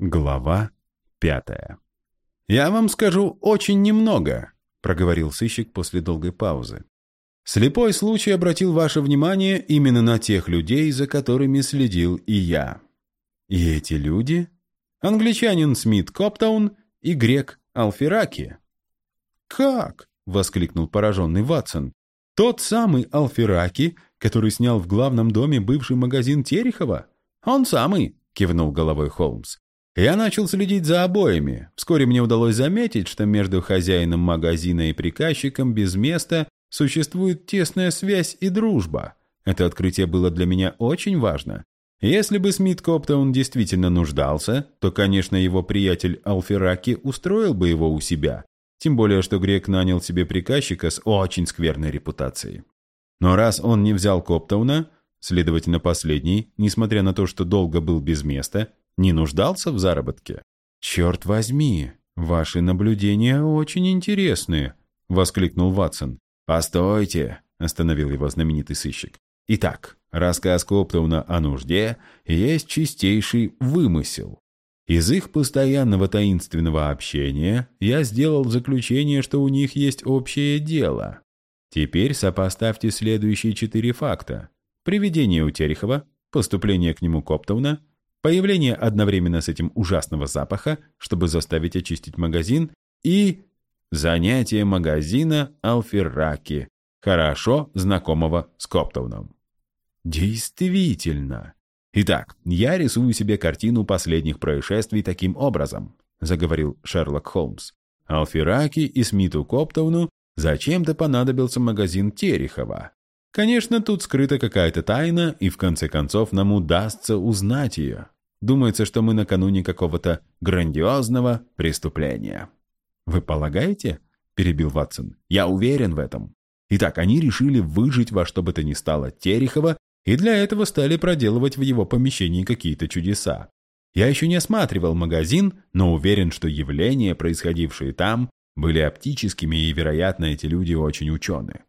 Глава пятая. «Я вам скажу очень немного», — проговорил сыщик после долгой паузы. «Слепой случай обратил ваше внимание именно на тех людей, за которыми следил и я. И эти люди — англичанин Смит Коптаун и грек Алфераки». «Как?» — воскликнул пораженный Ватсон. «Тот самый Алфераки, который снял в главном доме бывший магазин Терехова?» «Он самый», — кивнул головой Холмс. Я начал следить за обоими. Вскоре мне удалось заметить, что между хозяином магазина и приказчиком без места существует тесная связь и дружба. Это открытие было для меня очень важно. Если бы Смит Коптаун действительно нуждался, то, конечно, его приятель Алфераки устроил бы его у себя. Тем более, что Грек нанял себе приказчика с очень скверной репутацией. Но раз он не взял Коптауна, следовательно, последний, несмотря на то, что долго был без места, не нуждался в заработке? «Черт возьми, ваши наблюдения очень интересные», — воскликнул Ватсон. «Постойте», — остановил его знаменитый сыщик. «Итак, рассказ Коптауна о нужде есть чистейший вымысел. Из их постоянного таинственного общения я сделал заключение, что у них есть общее дело. Теперь сопоставьте следующие четыре факта. Привидение у Терехова, поступление к нему Коптауна, появление одновременно с этим ужасного запаха, чтобы заставить очистить магазин, и занятие магазина Алфераки, хорошо знакомого с Коптауном. Действительно. Итак, я рисую себе картину последних происшествий таким образом, заговорил Шерлок Холмс. Алфераки и Смиту Коптауну зачем-то понадобился магазин Терехова. Конечно, тут скрыта какая-то тайна, и в конце концов нам удастся узнать ее. Думается, что мы накануне какого-то грандиозного преступления. «Вы полагаете?» – перебил Ватсон. «Я уверен в этом. Итак, они решили выжить во что бы то ни стало Терехова, и для этого стали проделывать в его помещении какие-то чудеса. Я еще не осматривал магазин, но уверен, что явления, происходившие там, были оптическими, и, вероятно, эти люди очень ученые.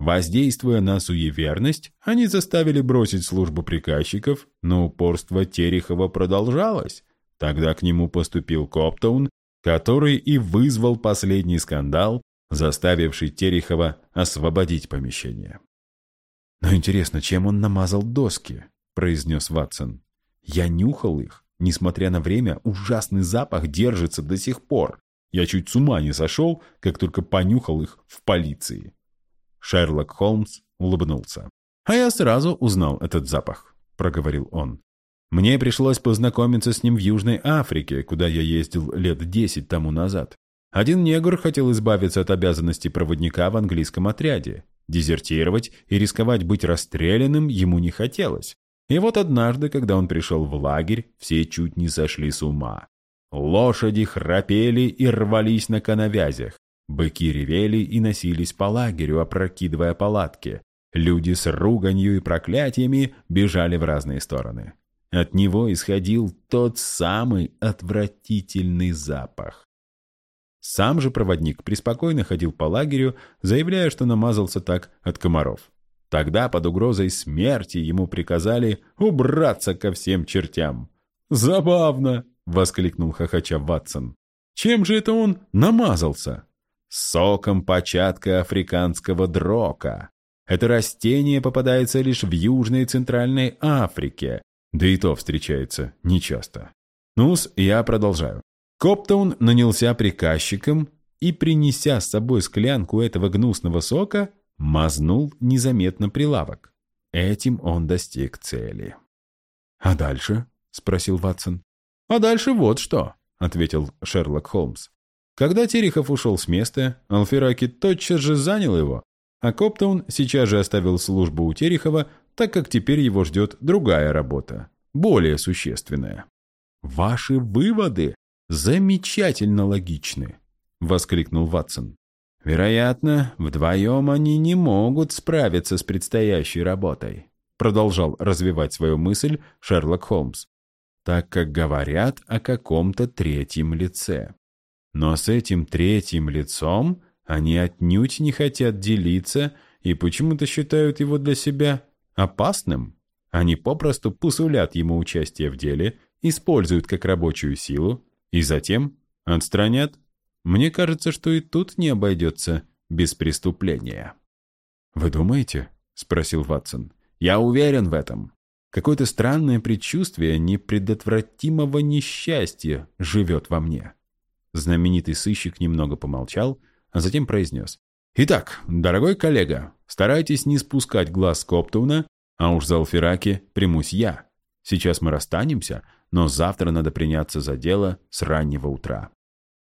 Воздействуя на суеверность, они заставили бросить службу приказчиков, но упорство Терехова продолжалось. Тогда к нему поступил Коптаун, который и вызвал последний скандал, заставивший Терехова освободить помещение. «Но интересно, чем он намазал доски?» – произнес Ватсон. «Я нюхал их. Несмотря на время, ужасный запах держится до сих пор. Я чуть с ума не сошел, как только понюхал их в полиции». Шерлок Холмс улыбнулся. «А я сразу узнал этот запах», — проговорил он. «Мне пришлось познакомиться с ним в Южной Африке, куда я ездил лет десять тому назад. Один негр хотел избавиться от обязанностей проводника в английском отряде. Дезертировать и рисковать быть расстрелянным ему не хотелось. И вот однажды, когда он пришел в лагерь, все чуть не сошли с ума. Лошади храпели и рвались на коновязях. Быки ревели и носились по лагерю, опрокидывая палатки. Люди с руганью и проклятиями бежали в разные стороны. От него исходил тот самый отвратительный запах. Сам же проводник преспокойно ходил по лагерю, заявляя, что намазался так от комаров. Тогда под угрозой смерти ему приказали убраться ко всем чертям. «Забавно!» — воскликнул хохоча Ватсон. «Чем же это он намазался?» Соком початка африканского дрока. Это растение попадается лишь в Южной и Центральной Африке, да и то встречается нечасто. Ну-с, я продолжаю. Коптаун нанялся приказчиком и, принеся с собой склянку этого гнусного сока, мазнул незаметно прилавок. Этим он достиг цели. «А дальше?» — спросил Ватсон. «А дальше вот что», — ответил Шерлок Холмс. Когда Терехов ушел с места, Алфераки тотчас же занял его, а Коптаун сейчас же оставил службу у Терехова, так как теперь его ждет другая работа, более существенная. «Ваши выводы замечательно логичны», — воскликнул Ватсон. «Вероятно, вдвоем они не могут справиться с предстоящей работой», продолжал развивать свою мысль Шерлок Холмс, так как говорят о каком-то третьем лице. Но с этим третьим лицом они отнюдь не хотят делиться и почему-то считают его для себя опасным. Они попросту посулят ему участие в деле, используют как рабочую силу и затем отстранят. Мне кажется, что и тут не обойдется без преступления». «Вы думаете?» — спросил Ватсон. «Я уверен в этом. Какое-то странное предчувствие непредотвратимого несчастья живет во мне». Знаменитый сыщик немного помолчал, а затем произнес. «Итак, дорогой коллега, старайтесь не спускать глаз Коптуна, а уж за Алфераки примусь я. Сейчас мы расстанемся, но завтра надо приняться за дело с раннего утра.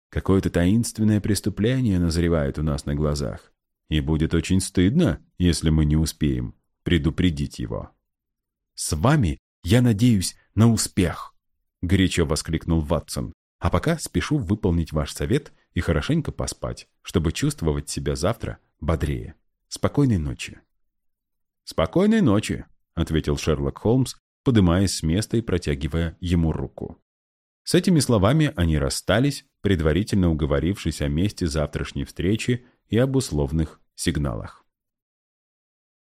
Какое-то таинственное преступление назревает у нас на глазах. И будет очень стыдно, если мы не успеем предупредить его. «С вами я надеюсь на успех!» — горячо воскликнул Ватсон. «А пока спешу выполнить ваш совет и хорошенько поспать, чтобы чувствовать себя завтра бодрее. Спокойной ночи!» «Спокойной ночи!» — ответил Шерлок Холмс, подымаясь с места и протягивая ему руку. С этими словами они расстались, предварительно уговорившись о месте завтрашней встречи и об условных сигналах.